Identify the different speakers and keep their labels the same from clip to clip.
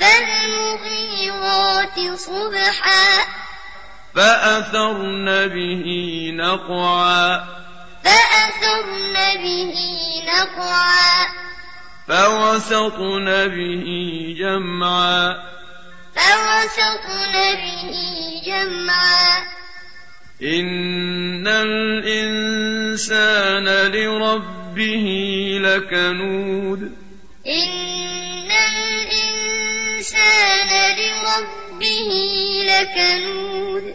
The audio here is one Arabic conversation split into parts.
Speaker 1: فالمغيرات صبحا.
Speaker 2: فأثرن به نقعا.
Speaker 1: فأثرن به نقعا.
Speaker 2: فوسطن به جمعا.
Speaker 1: فوسطن به جمعا.
Speaker 2: إن الإنسان لربه لكنود.
Speaker 1: إن لربه لكنود.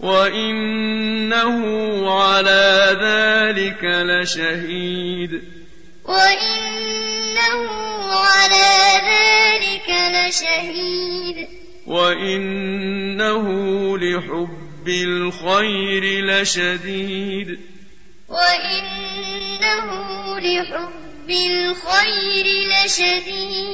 Speaker 2: وإنه على ذلك لشهيد.
Speaker 1: وإنه على ذلك لشهيد.
Speaker 2: وإنه لحب الخير لشديد.
Speaker 1: وإنه لحب الخير لشديد.